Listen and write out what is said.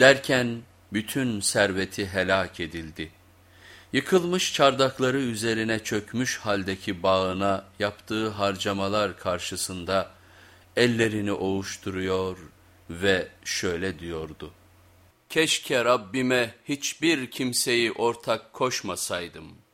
Derken bütün serveti helak edildi. Yıkılmış çardakları üzerine çökmüş haldeki bağına yaptığı harcamalar karşısında ellerini ovuşturuyor ve şöyle diyordu. Keşke Rabbime hiçbir kimseyi ortak koşmasaydım.''